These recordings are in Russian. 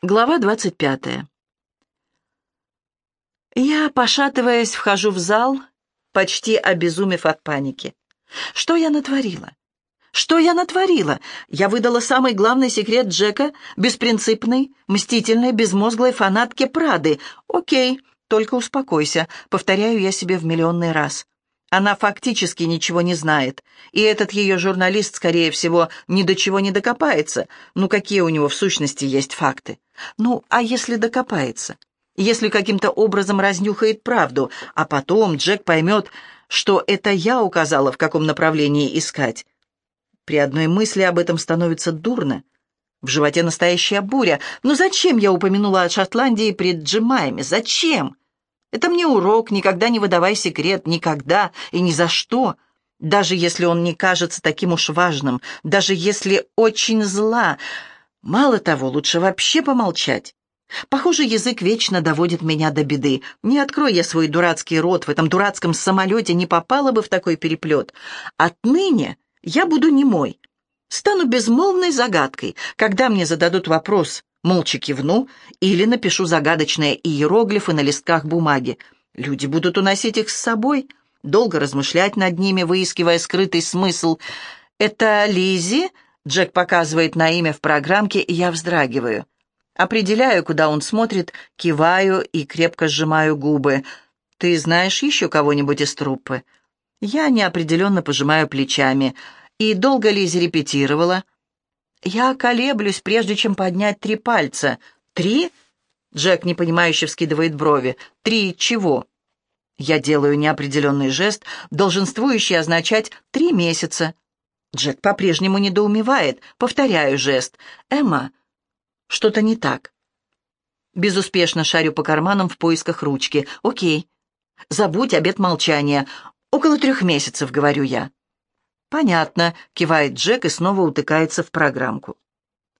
Глава 25. Я, пошатываясь, вхожу в зал, почти обезумев от паники. Что я натворила? Что я натворила? Я выдала самый главный секрет Джека беспринципной, мстительной, безмозглой фанатке Прады. Окей, только успокойся, повторяю я себе в миллионный раз. Она фактически ничего не знает, и этот ее журналист, скорее всего, ни до чего не докопается. Ну, какие у него в сущности есть факты? Ну, а если докопается? Если каким-то образом разнюхает правду, а потом Джек поймет, что это я указала, в каком направлении искать. При одной мысли об этом становится дурно. В животе настоящая буря. Но зачем я упомянула о Шотландии пред Джемайме? Зачем? Это мне урок, никогда не выдавай секрет, никогда и ни за что. Даже если он не кажется таким уж важным, даже если очень зла. Мало того, лучше вообще помолчать. Похоже, язык вечно доводит меня до беды. Не открой я свой дурацкий рот, в этом дурацком самолете не попала бы в такой переплет. Отныне я буду немой. Стану безмолвной загадкой, когда мне зададут вопрос, Молча кивну или напишу загадочные иероглифы на листках бумаги. Люди будут уносить их с собой, долго размышлять над ними, выискивая скрытый смысл. «Это Лизи?» — Джек показывает на имя в программке, и я вздрагиваю. Определяю, куда он смотрит, киваю и крепко сжимаю губы. «Ты знаешь еще кого-нибудь из труппы?» Я неопределенно пожимаю плечами. «И долго Лизи репетировала?» Я колеблюсь, прежде чем поднять три пальца. Три? Джек непонимающе вскидывает брови. Три чего? Я делаю неопределенный жест, долженствующий означать «три месяца». Джек по-прежнему недоумевает. Повторяю жест. «Эмма, что-то не так». Безуспешно шарю по карманам в поисках ручки. «Окей. Забудь обет молчания. Около трех месяцев», — говорю я. «Понятно», — кивает Джек и снова утыкается в программку.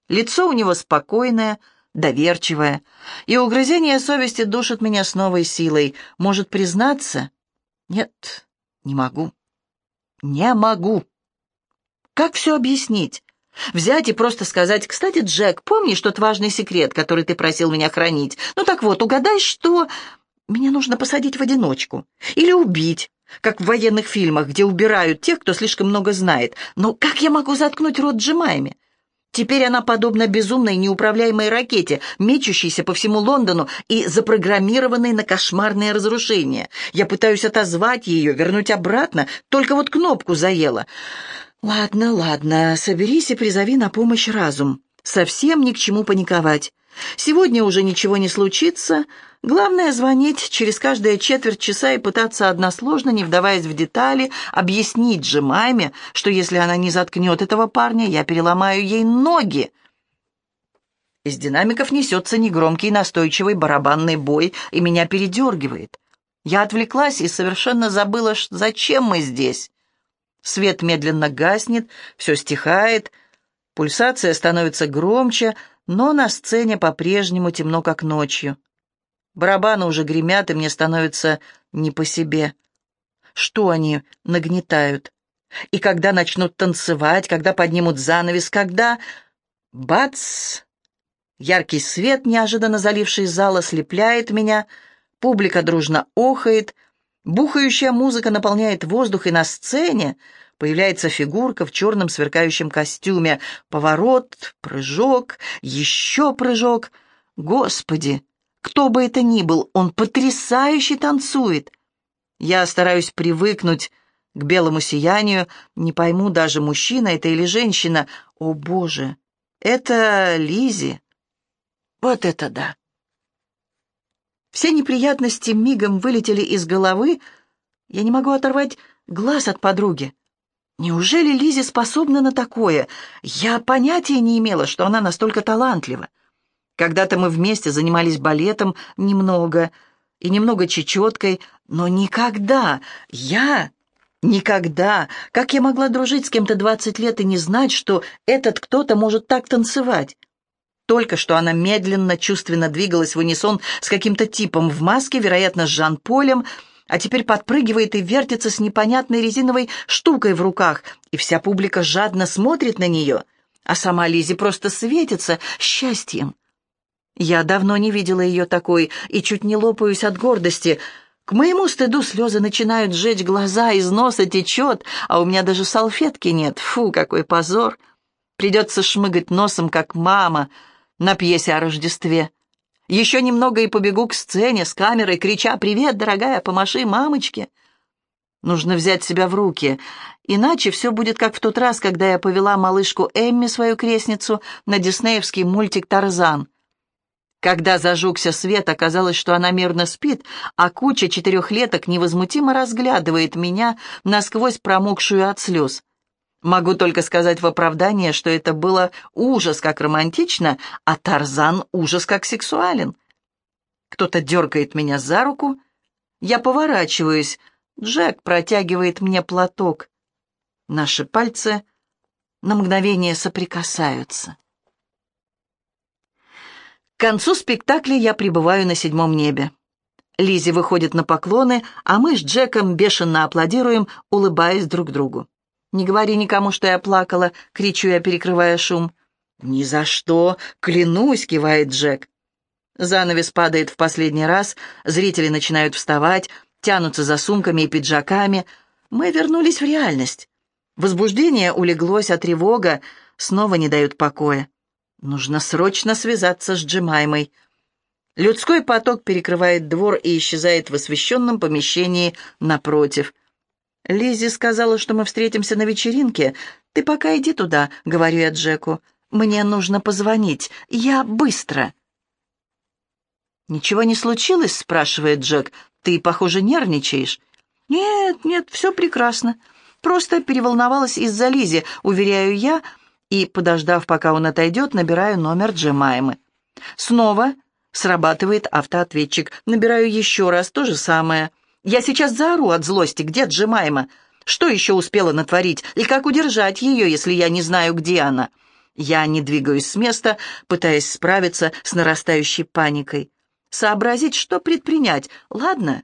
Лицо у него спокойное, доверчивое, и угрызение совести душит меня с новой силой. Может признаться? Нет, не могу. Не могу. Как все объяснить? Взять и просто сказать, «Кстати, Джек, помнишь тот важный секрет, который ты просил меня хранить? Ну так вот, угадай, что...» Меня нужно посадить в одиночку. Или убить как в военных фильмах, где убирают тех, кто слишком много знает. Но как я могу заткнуть рот Джемайме? Теперь она подобна безумной неуправляемой ракете, мечущейся по всему Лондону и запрограммированной на кошмарные разрушения. Я пытаюсь отозвать ее, вернуть обратно, только вот кнопку заела. Ладно, ладно, соберись и призови на помощь разум. Совсем ни к чему паниковать. Сегодня уже ничего не случится, Главное — звонить через каждые четверть часа и пытаться односложно, не вдаваясь в детали, объяснить же маме, что если она не заткнет этого парня, я переломаю ей ноги. Из динамиков несется негромкий настойчивый барабанный бой, и меня передергивает. Я отвлеклась и совершенно забыла, зачем мы здесь. Свет медленно гаснет, все стихает, пульсация становится громче, но на сцене по-прежнему темно, как ночью. Барабаны уже гремят, и мне становится не по себе. Что они нагнетают? И когда начнут танцевать, когда поднимут занавес, когда... Бац! Яркий свет, неожиданно заливший зал, ослепляет меня. Публика дружно охает. Бухающая музыка наполняет воздух, и на сцене появляется фигурка в черном сверкающем костюме. Поворот, прыжок, еще прыжок. Господи! Кто бы это ни был, он потрясающе танцует. Я стараюсь привыкнуть к белому сиянию, не пойму даже, мужчина это или женщина. О, Боже, это Лизи. Вот это да. Все неприятности мигом вылетели из головы. Я не могу оторвать глаз от подруги. Неужели Лизи способна на такое? Я понятия не имела, что она настолько талантлива. Когда-то мы вместе занимались балетом немного и немного чечеткой, но никогда, я никогда, как я могла дружить с кем-то двадцать лет и не знать, что этот кто-то может так танцевать? Только что она медленно, чувственно двигалась в унисон с каким-то типом в маске, вероятно, с Жан-Полем, а теперь подпрыгивает и вертится с непонятной резиновой штукой в руках, и вся публика жадно смотрит на нее, а сама Лизи просто светится счастьем. Я давно не видела ее такой и чуть не лопаюсь от гордости. К моему стыду слезы начинают сжечь глаза, из носа течет, а у меня даже салфетки нет. Фу, какой позор! Придется шмыгать носом, как мама на пьесе о Рождестве. Еще немного и побегу к сцене с камерой, крича «Привет, дорогая, помаши мамочке!» Нужно взять себя в руки, иначе все будет как в тот раз, когда я повела малышку Эмми, свою крестницу, на диснеевский мультик «Тарзан». Когда зажегся свет, оказалось, что она мирно спит, а куча четырехлеток невозмутимо разглядывает меня, насквозь промокшую от слез. Могу только сказать в оправдание, что это было ужас как романтично, а Тарзан ужас как сексуален. Кто-то дергает меня за руку. Я поворачиваюсь. Джек протягивает мне платок. Наши пальцы на мгновение соприкасаются. К концу спектакля я пребываю на седьмом небе. Лизи выходит на поклоны, а мы с Джеком бешено аплодируем, улыбаясь друг другу. «Не говори никому, что я плакала», — кричу я, перекрывая шум. «Ни за что! Клянусь!» — кивает Джек. Занавес падает в последний раз, зрители начинают вставать, тянутся за сумками и пиджаками. Мы вернулись в реальность. Возбуждение улеглось, а тревога снова не дает покоя. Нужно срочно связаться с Джемаймой. Людской поток перекрывает двор и исчезает в освещенном помещении напротив. Лизи сказала, что мы встретимся на вечеринке. Ты пока иди туда, говорю я Джеку. Мне нужно позвонить. Я быстро. Ничего не случилось, спрашивает Джек. Ты, похоже, нервничаешь. Нет, нет, все прекрасно. Просто переволновалась из-за Лизи, уверяю я, и, подождав, пока он отойдет, набираю номер Джемаймы. Снова срабатывает автоответчик. Набираю еще раз, то же самое. Я сейчас заору от злости. Где Джемайма? Что еще успела натворить? И как удержать ее, если я не знаю, где она? Я не двигаюсь с места, пытаясь справиться с нарастающей паникой. Сообразить, что предпринять. Ладно.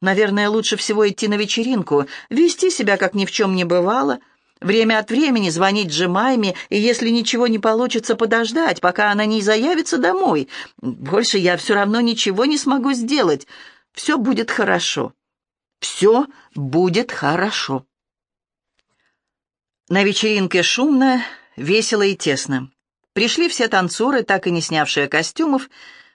Наверное, лучше всего идти на вечеринку, вести себя, как ни в чем не бывало — Время от времени звонить Джемайме, и если ничего не получится, подождать, пока она не заявится домой. Больше я все равно ничего не смогу сделать. Все будет хорошо. Все будет хорошо. На вечеринке шумно, весело и тесно. Пришли все танцоры, так и не снявшие костюмов,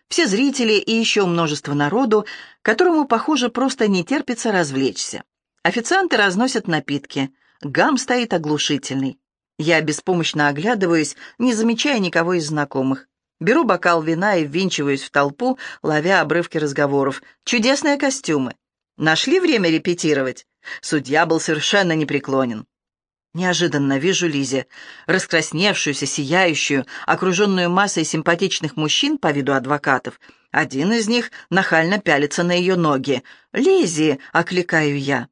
все зрители и еще множество народу, которому, похоже, просто не терпится развлечься. Официанты разносят напитки. Гам стоит оглушительный. Я беспомощно оглядываюсь, не замечая никого из знакомых. Беру бокал вина и ввинчиваюсь в толпу, ловя обрывки разговоров. Чудесные костюмы. Нашли время репетировать? Судья был совершенно непреклонен. Неожиданно вижу Лизе, раскрасневшуюся, сияющую, окруженную массой симпатичных мужчин по виду адвокатов. Один из них нахально пялится на ее ноги. «Лизи!» — окликаю я.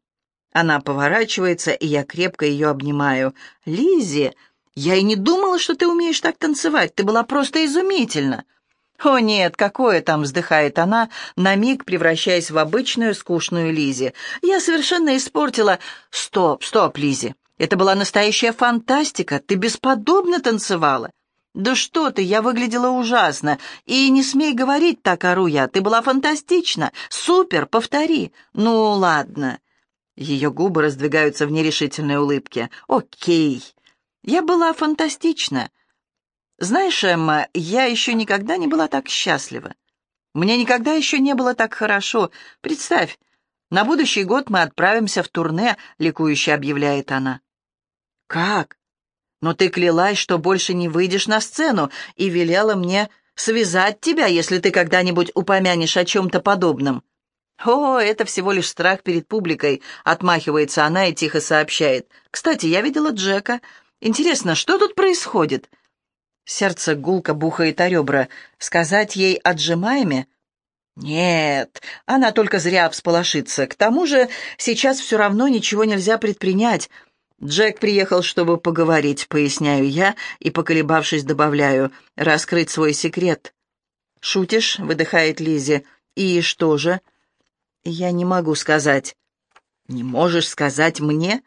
Она поворачивается, и я крепко ее обнимаю. Лизи, я и не думала, что ты умеешь так танцевать. Ты была просто изумительна». «О нет, какое там!» — вздыхает она, на миг превращаясь в обычную скучную Лизи. «Я совершенно испортила...» «Стоп, стоп, Лизи! Это была настоящая фантастика! Ты бесподобно танцевала!» «Да что ты, я выглядела ужасно! И не смей говорить так, ору я! Ты была фантастична! Супер, повтори! Ну, ладно!» Ее губы раздвигаются в нерешительной улыбке. «Окей. Я была фантастична. Знаешь, Эмма, я еще никогда не была так счастлива. Мне никогда еще не было так хорошо. Представь, на будущий год мы отправимся в турне», — ликующе объявляет она. «Как? Но ты клялась, что больше не выйдешь на сцену, и велела мне связать тебя, если ты когда-нибудь упомянешь о чем-то подобном». «О, это всего лишь страх перед публикой», — отмахивается она и тихо сообщает. «Кстати, я видела Джека. Интересно, что тут происходит?» Сердце гулко бухает о ребра. «Сказать ей о Джемайме?» «Нет, она только зря всполошится. К тому же сейчас все равно ничего нельзя предпринять. Джек приехал, чтобы поговорить, поясняю я, и, поколебавшись, добавляю, раскрыть свой секрет». «Шутишь?» — выдыхает Лизи. «И что же?» «Я не могу сказать». «Не можешь сказать мне?»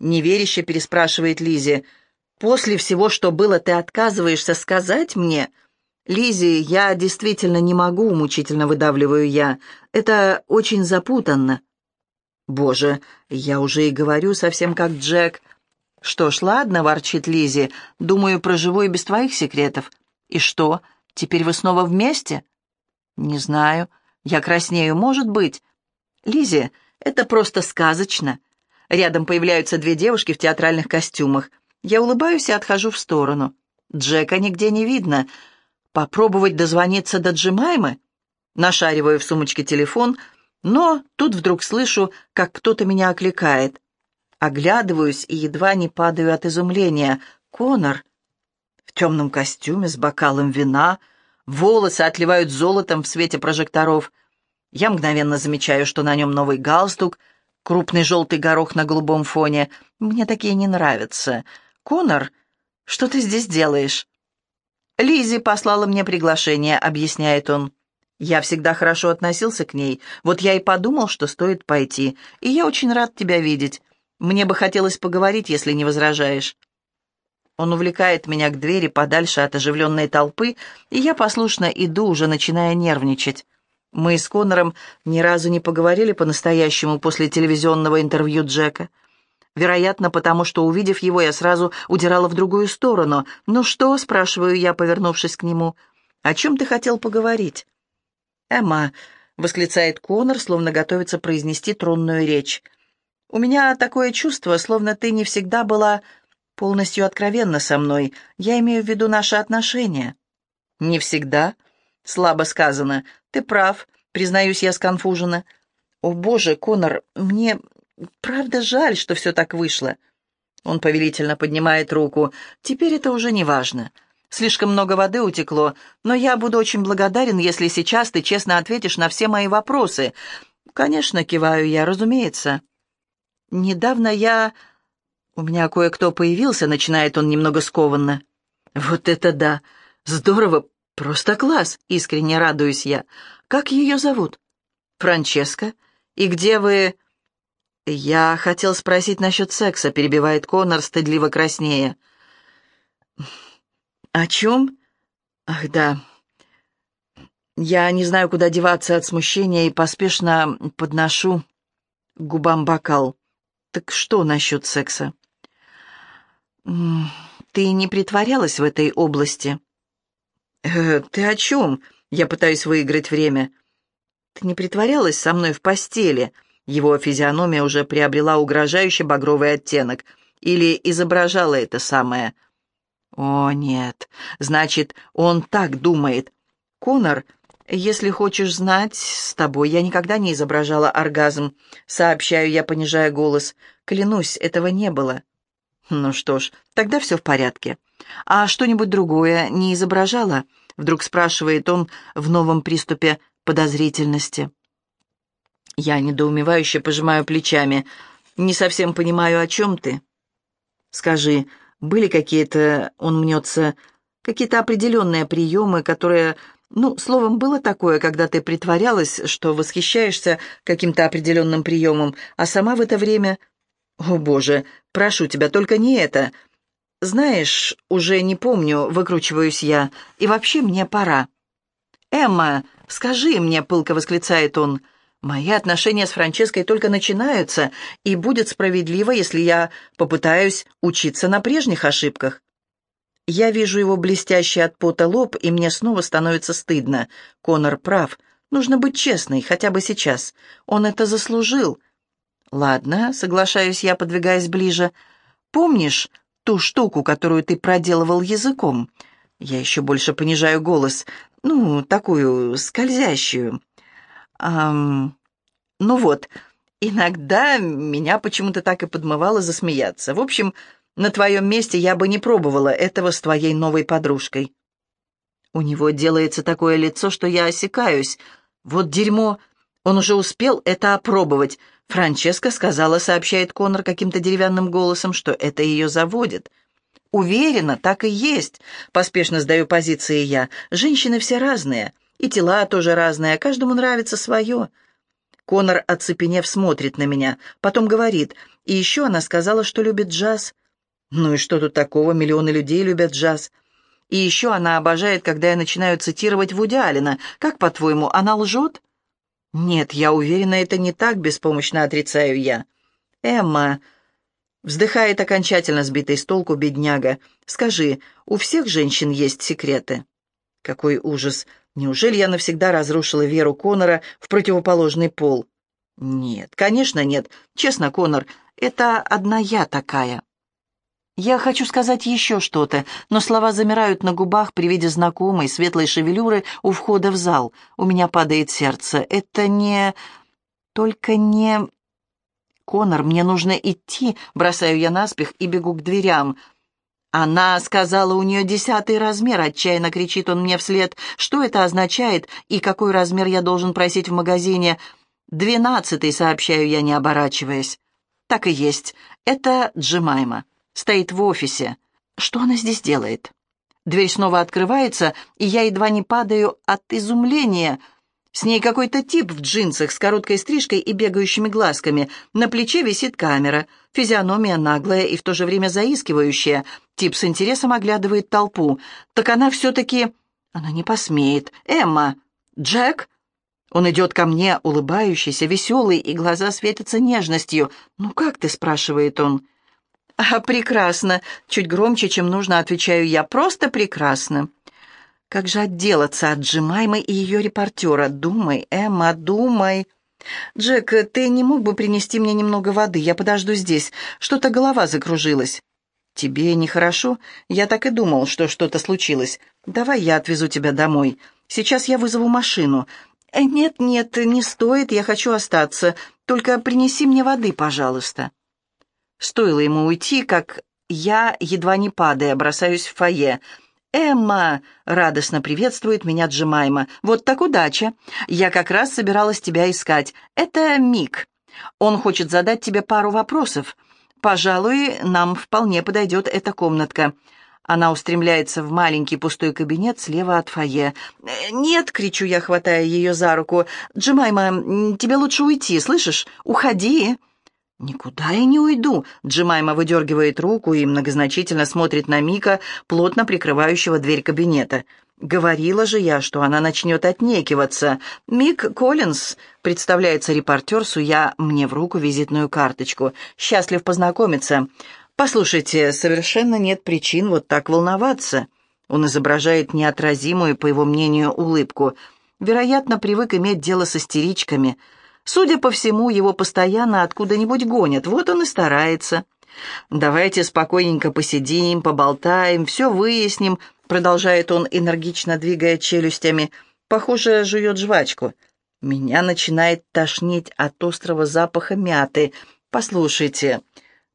Неверяще переспрашивает Лизи. «После всего, что было, ты отказываешься сказать мне?» Лизи, я действительно не могу, мучительно выдавливаю я. Это очень запутанно. Боже, я уже и говорю совсем как Джек. Что ж, ладно, ворчит Лизи. Думаю, проживу и без твоих секретов. И что, теперь вы снова вместе? Не знаю. Я краснею, может быть. Лизи, это просто сказочно. Рядом появляются две девушки в театральных костюмах. Я улыбаюсь и отхожу в сторону. Джека нигде не видно. Попробовать дозвониться до Джимаймы? Нашариваю в сумочке телефон, но тут вдруг слышу, как кто-то меня окликает. Оглядываюсь и едва не падаю от изумления. Конор в темном костюме с бокалом вина, волосы отливают золотом в свете прожекторов. Я мгновенно замечаю, что на нем новый галстук, крупный желтый горох на голубом фоне. Мне такие не нравятся. Конор, что ты здесь делаешь? Лизи послала мне приглашение, объясняет он. Я всегда хорошо относился к ней, вот я и подумал, что стоит пойти, и я очень рад тебя видеть. Мне бы хотелось поговорить, если не возражаешь». Он увлекает меня к двери подальше от оживленной толпы, и я послушно иду, уже начиная нервничать. Мы с Коннором ни разу не поговорили по-настоящему после телевизионного интервью Джека. Вероятно, потому что, увидев его, я сразу удирала в другую сторону. «Ну что?» — спрашиваю я, повернувшись к нему. «О чем ты хотел поговорить?» «Эмма», — восклицает Коннор, словно готовится произнести тронную речь. У меня такое чувство, словно ты не всегда была полностью откровенна со мной. Я имею в виду наши отношения». «Не всегда?» «Слабо сказано. Ты прав. Признаюсь, я сконфужена». «О, боже, Конор, мне правда жаль, что все так вышло». Он повелительно поднимает руку. «Теперь это уже не важно. Слишком много воды утекло, но я буду очень благодарен, если сейчас ты честно ответишь на все мои вопросы». «Конечно, киваю я, разумеется». «Недавно я...» «У меня кое-кто появился», — начинает он немного скованно. «Вот это да! Здорово! Просто класс!» — искренне радуюсь я. «Как ее зовут?» «Франческа. И где вы...» «Я хотел спросить насчет секса», — перебивает Конор, стыдливо краснея. «О чем?» «Ах, да. Я не знаю, куда деваться от смущения и поспешно подношу губам бокал. Так что насчет секса? Ты не притворялась в этой области? Э, ты о чем? Я пытаюсь выиграть время. Ты не притворялась со мной в постели? Его физиономия уже приобрела угрожающий багровый оттенок. Или изображала это самое? О, нет. Значит, он так думает. Конор «Если хочешь знать, с тобой я никогда не изображала оргазм», — сообщаю я, понижая голос. «Клянусь, этого не было». «Ну что ж, тогда все в порядке. А что-нибудь другое не изображала?» — вдруг спрашивает он в новом приступе подозрительности. Я недоумевающе пожимаю плечами. «Не совсем понимаю, о чем ты?» «Скажи, были какие-то, он мнется, какие-то определенные приемы, которые ну, словом, было такое, когда ты притворялась, что восхищаешься каким-то определенным приемом, а сама в это время... О, Боже, прошу тебя, только не это. Знаешь, уже не помню, выкручиваюсь я, и вообще мне пора. «Эмма, скажи мне», — пылко восклицает он, — «мои отношения с Франческой только начинаются, и будет справедливо, если я попытаюсь учиться на прежних ошибках. Я вижу его блестящий от пота лоб, и мне снова становится стыдно. Конор прав. Нужно быть честной, хотя бы сейчас. Он это заслужил. Ладно, соглашаюсь я, подвигаясь ближе. Помнишь ту штуку, которую ты проделывал языком? Я еще больше понижаю голос. Ну, такую скользящую. Ам... Ну вот, иногда меня почему-то так и подмывало засмеяться. В общем, на твоем месте я бы не пробовала этого с твоей новой подружкой». У него делается такое лицо, что я осекаюсь. Вот дерьмо. Он уже успел это опробовать. Франческа сказала, сообщает Конор каким-то деревянным голосом, что это ее заводит. «Уверена, так и есть», — поспешно сдаю позиции я. «Женщины все разные, и тела тоже разные, каждому нравится свое». Конор, оцепенев, смотрит на меня, потом говорит, и еще она сказала, что любит джаз. Ну и что тут такого, миллионы людей любят джаз. И еще она обожает, когда я начинаю цитировать Вуди Аллена. Как, по-твоему, она лжет? Нет, я уверена, это не так, беспомощно отрицаю я. Эмма... Вздыхает окончательно сбитый с толку бедняга. «Скажи, у всех женщин есть секреты?» Какой ужас! Неужели я навсегда разрушила веру Конора в противоположный пол? Нет, конечно нет. Честно, Конор, это одна я такая. Я хочу сказать еще что-то, но слова замирают на губах при виде знакомой светлой шевелюры у входа в зал. У меня падает сердце. Это не... Только не... «Конор, мне нужно идти», — бросаю я наспех и бегу к дверям. «Она сказала, у нее десятый размер», — отчаянно кричит он мне вслед. «Что это означает и какой размер я должен просить в магазине?» «Двенадцатый», — сообщаю я, не оборачиваясь. «Так и есть. Это Джемайма. Стоит в офисе. Что она здесь делает?» Дверь снова открывается, и я едва не падаю от изумления — с ней какой-то тип в джинсах с короткой стрижкой и бегающими глазками. На плече висит камера. Физиономия наглая и в то же время заискивающая. Тип с интересом оглядывает толпу. Так она все-таки... Она не посмеет. «Эмма! Джек?» Он идет ко мне, улыбающийся, веселый, и глаза светятся нежностью. «Ну как ты?» — спрашивает он. «А, прекрасно!» — чуть громче, чем нужно, отвечаю я. «Просто прекрасно!» Как же отделаться от Джимаймы и ее репортера? Думай, Эмма, думай. Джек, ты не мог бы принести мне немного воды? Я подожду здесь. Что-то голова закружилась. Тебе нехорошо? Я так и думал, что что-то случилось. Давай я отвезу тебя домой. Сейчас я вызову машину. Э, нет, нет, не стоит, я хочу остаться. Только принеси мне воды, пожалуйста. Стоило ему уйти, как я, едва не падая, бросаюсь в фойе. «Эмма!» — радостно приветствует меня Джимайма. «Вот так удача! Я как раз собиралась тебя искать. Это Мик. Он хочет задать тебе пару вопросов. Пожалуй, нам вполне подойдет эта комнатка». Она устремляется в маленький пустой кабинет слева от фойе. «Нет!» — кричу я, хватая ее за руку. «Джимайма, тебе лучше уйти, слышишь? Уходи!» «Никуда я не уйду», — Джимайма выдергивает руку и многозначительно смотрит на Мика, плотно прикрывающего дверь кабинета. «Говорила же я, что она начнет отнекиваться. Мик Коллинз», — представляется репортер, суя мне в руку визитную карточку. «Счастлив познакомиться. Послушайте, совершенно нет причин вот так волноваться». Он изображает неотразимую, по его мнению, улыбку. Вероятно, привык иметь дело с истеричками — Судя по всему, его постоянно откуда-нибудь гонят, вот он и старается. «Давайте спокойненько посидим, поболтаем, все выясним», продолжает он, энергично двигая челюстями. Похоже, жует жвачку. Меня начинает тошнить от острого запаха мяты. «Послушайте,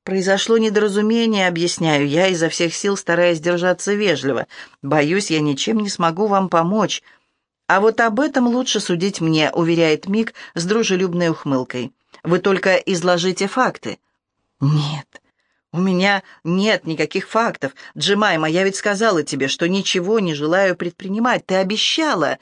произошло недоразумение, объясняю я, изо всех сил стараясь держаться вежливо. Боюсь, я ничем не смогу вам помочь». «А вот об этом лучше судить мне», — уверяет Мик с дружелюбной ухмылкой. «Вы только изложите факты». «Нет, у меня нет никаких фактов. Джимайма, я ведь сказала тебе, что ничего не желаю предпринимать. Ты обещала».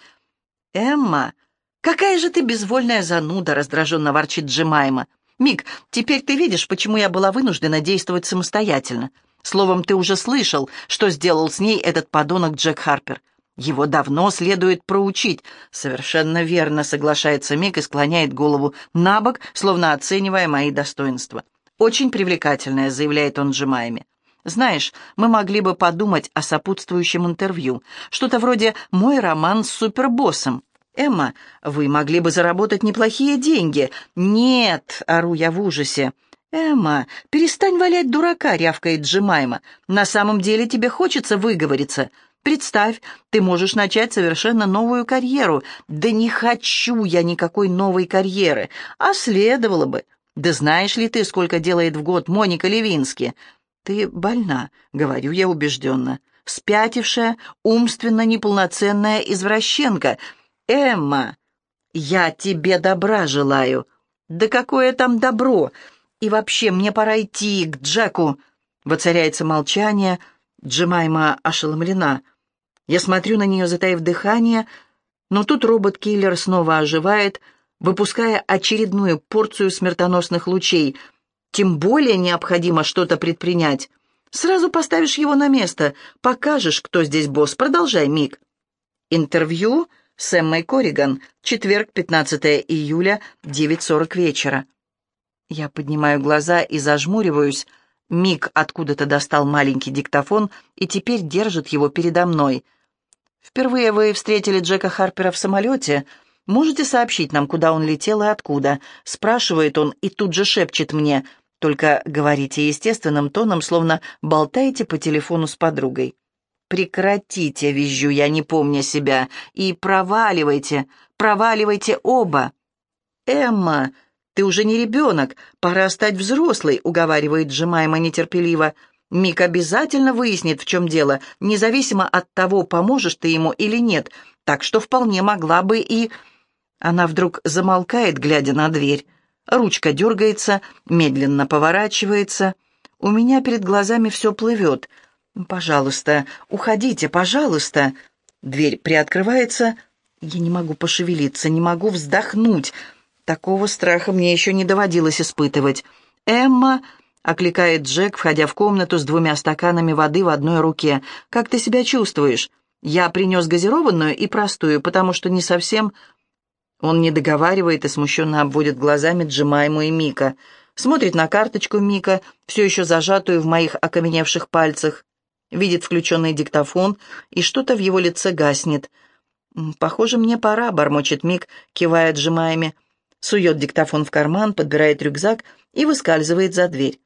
«Эмма, какая же ты безвольная зануда», — раздраженно ворчит Джимайма. «Мик, теперь ты видишь, почему я была вынуждена действовать самостоятельно. Словом, ты уже слышал, что сделал с ней этот подонок Джек Харпер. Его давно следует проучить. Совершенно верно, соглашается Мик и склоняет голову на бок, словно оценивая мои достоинства. Очень привлекательная, заявляет он Джимайме. Знаешь, мы могли бы подумать о сопутствующем интервью. Что-то вроде «Мой роман с супербоссом». «Эмма, вы могли бы заработать неплохие деньги». «Нет», — ору я в ужасе. «Эмма, перестань валять дурака», — рявкает Джимайма. «На самом деле тебе хочется выговориться. Представь, ты можешь начать совершенно новую карьеру. Да не хочу я никакой новой карьеры, а следовало бы. Да знаешь ли ты, сколько делает в год Моника Левински? Ты больна, говорю я убежденно. Спятившая, умственно неполноценная извращенка. Эмма, я тебе добра желаю. Да какое там добро? И вообще, мне пора идти к Джеку. Воцаряется молчание, — Джемайма ошеломлена. Я смотрю на нее, затаив дыхание, но тут робот-киллер снова оживает, выпуская очередную порцию смертоносных лучей. Тем более необходимо что-то предпринять. Сразу поставишь его на место, покажешь, кто здесь босс. Продолжай, Мик. Интервью с Эммой Корриган. Четверг, 15 июля, 9.40 вечера. Я поднимаю глаза и зажмуриваюсь. Мик откуда-то достал маленький диктофон и теперь держит его передо мной. «Впервые вы встретили Джека Харпера в самолете. Можете сообщить нам, куда он летел и откуда?» Спрашивает он и тут же шепчет мне. «Только говорите естественным тоном, словно болтаете по телефону с подругой». «Прекратите», — визжу я, не помня себя, — «и проваливайте, проваливайте оба». «Эмма, ты уже не ребенок, пора стать взрослой», — уговаривает Джемайма нетерпеливо. «Мик обязательно выяснит, в чем дело, независимо от того, поможешь ты ему или нет, так что вполне могла бы и...» Она вдруг замолкает, глядя на дверь. Ручка дергается, медленно поворачивается. У меня перед глазами все плывет — «Пожалуйста, уходите, пожалуйста!» Дверь приоткрывается. Я не могу пошевелиться, не могу вздохнуть. Такого страха мне еще не доводилось испытывать. «Эмма!» — окликает Джек, входя в комнату с двумя стаканами воды в одной руке. «Как ты себя чувствуешь?» «Я принес газированную и простую, потому что не совсем...» Он не договаривает и смущенно обводит глазами Джимайму и Мика. Смотрит на карточку Мика, все еще зажатую в моих окаменевших пальцах видит включенный диктофон, и что-то в его лице гаснет. «Похоже, мне пора», — бормочет Мик, кивая сжимаями. Сует диктофон в карман, подбирает рюкзак и выскальзывает за дверь.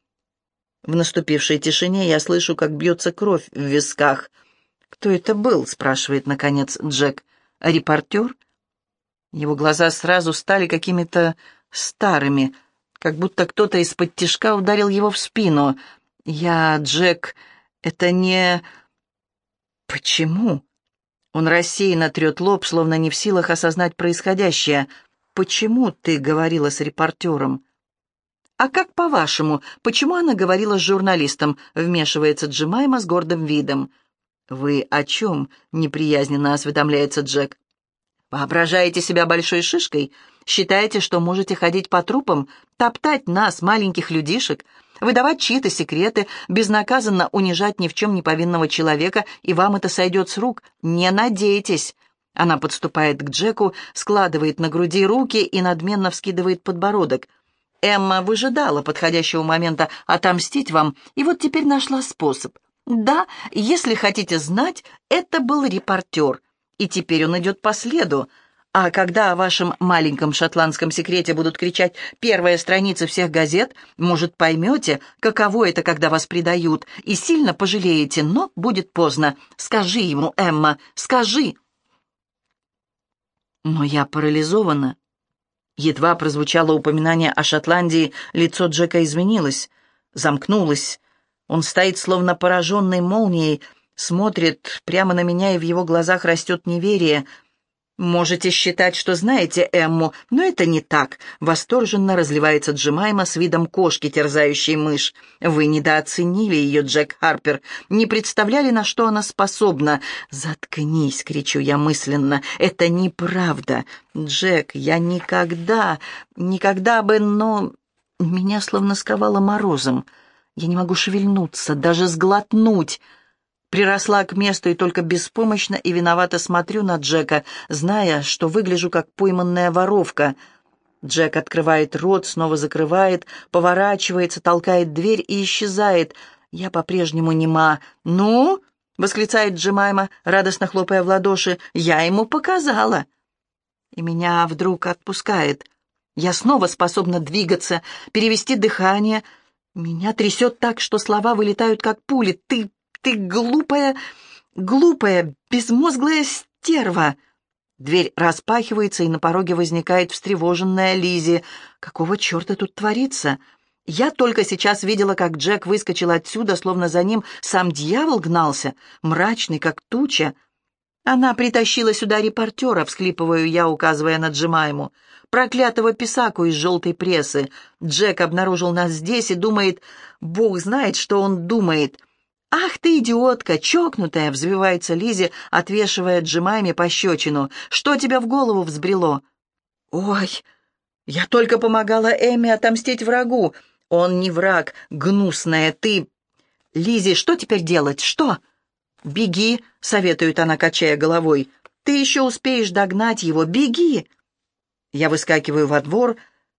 В наступившей тишине я слышу, как бьется кровь в висках. «Кто это был?» — спрашивает, наконец, Джек. «Репортер?» Его глаза сразу стали какими-то старыми, как будто кто-то из-под тишка ударил его в спину. «Я, Джек...» Это не... Почему? Он рассеянно трет лоб, словно не в силах осознать происходящее. «Почему ты говорила с репортером?» «А как по-вашему, почему она говорила с журналистом?» — вмешивается Джимайма с гордым видом. «Вы о чем?» — неприязненно осведомляется Джек. «Воображаете себя большой шишкой? Считаете, что можете ходить по трупам, топтать нас, маленьких людишек, выдавать чьи-то секреты, безнаказанно унижать ни в чем не повинного человека, и вам это сойдет с рук. Не надейтесь!» Она подступает к Джеку, складывает на груди руки и надменно вскидывает подбородок. Эмма выжидала подходящего момента отомстить вам, и вот теперь нашла способ. Да, если хотите знать, это был репортер, и теперь он идет по следу. А когда о вашем маленьком шотландском секрете будут кричать первые страницы всех газет, может, поймете, каково это, когда вас предают, и сильно пожалеете, но будет поздно. Скажи ему, Эмма, скажи. Но я парализована. Едва прозвучало упоминание о Шотландии, лицо Джека изменилось, замкнулось. Он стоит, словно пораженный молнией, смотрит прямо на меня, и в его глазах растет неверие — «Можете считать, что знаете Эмму, но это не так», — восторженно разливается Джемайма с видом кошки, терзающей мышь. «Вы недооценили ее, Джек Харпер, не представляли, на что она способна». «Заткнись», — кричу я мысленно, — «это неправда. Джек, я никогда, никогда бы, но...» Меня словно сковало морозом. Я не могу шевельнуться, даже сглотнуть приросла к месту и только беспомощно и виновато смотрю на Джека, зная, что выгляжу как пойманная воровка. Джек открывает рот, снова закрывает, поворачивается, толкает дверь и исчезает. Я по-прежнему нема. «Ну?» — восклицает Джемайма, радостно хлопая в ладоши. «Я ему показала!» И меня вдруг отпускает. Я снова способна двигаться, перевести дыхание. Меня трясет так, что слова вылетают как пули. «Ты ты глупая, глупая, безмозглая стерва!» Дверь распахивается, и на пороге возникает встревоженная Лизи. «Какого черта тут творится?» Я только сейчас видела, как Джек выскочил отсюда, словно за ним сам дьявол гнался, мрачный, как туча. Она притащила сюда репортера, всхлипываю я, указывая на Джимайму. Проклятого писаку из желтой прессы. Джек обнаружил нас здесь и думает... Бог знает, что он думает. «Ах ты, идиотка, чокнутая!» — взвивается Лизи, отвешивая Джимайме пощечину. «Что тебя в голову взбрело?» «Ой, я только помогала Эми отомстить врагу. Он не враг, гнусная ты!» Лизи, что теперь делать? Что? Беги, советует она, качая головой. Ты еще успеешь догнать его. Беги. Я выскакиваю во двор,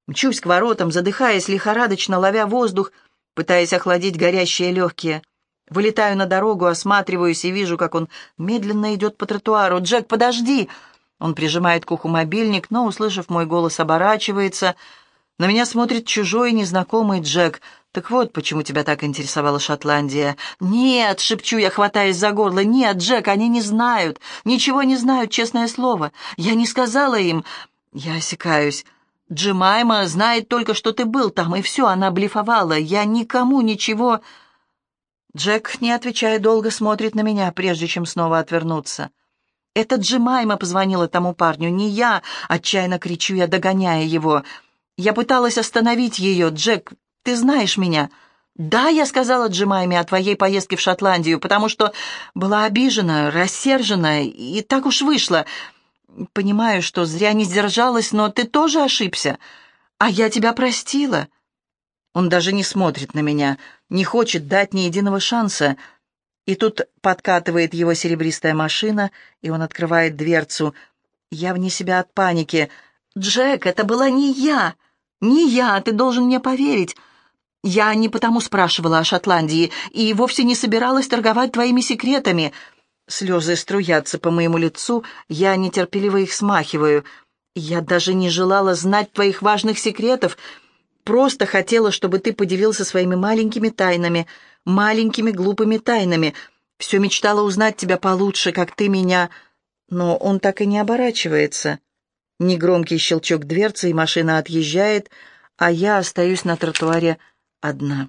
мчусь к воротам, задыхаясь, лихорадочно ловя воздух, пытаясь охладить горящие легкие. Вылетаю на дорогу, осматриваюсь и вижу, как он медленно идет по тротуару. «Джек, подожди!» Он прижимает к уху мобильник, но, услышав мой голос, оборачивается. На меня смотрит чужой, незнакомый Джек. «Так вот, почему тебя так интересовала Шотландия?» «Нет!» — шепчу я, хватаясь за горло. «Нет, Джек, они не знают. Ничего не знают, честное слово. Я не сказала им...» Я осекаюсь. «Джемайма знает только, что ты был там, и все, она блефовала. Я никому ничего...» Джек, не отвечая долго, смотрит на меня, прежде чем снова отвернуться. «Это Джемайма позвонила тому парню, не я!» — отчаянно кричу я, догоняя его. «Я пыталась остановить ее. Джек, ты знаешь меня?» «Да, я сказала Джемайме о твоей поездке в Шотландию, потому что была обижена, рассержена, и так уж вышло. Понимаю, что зря не сдержалась, но ты тоже ошибся. А я тебя простила». Он даже не смотрит на меня, не хочет дать ни единого шанса. И тут подкатывает его серебристая машина, и он открывает дверцу. Я вне себя от паники. «Джек, это была не я! Не я, ты должен мне поверить!» «Я не потому спрашивала о Шотландии и вовсе не собиралась торговать твоими секретами». Слезы струятся по моему лицу, я нетерпеливо их смахиваю. «Я даже не желала знать твоих важных секретов. Просто хотела, чтобы ты поделился своими маленькими тайнами» маленькими глупыми тайнами. Все мечтала узнать тебя получше, как ты меня. Но он так и не оборачивается. Негромкий щелчок дверцы, и машина отъезжает, а я остаюсь на тротуаре одна.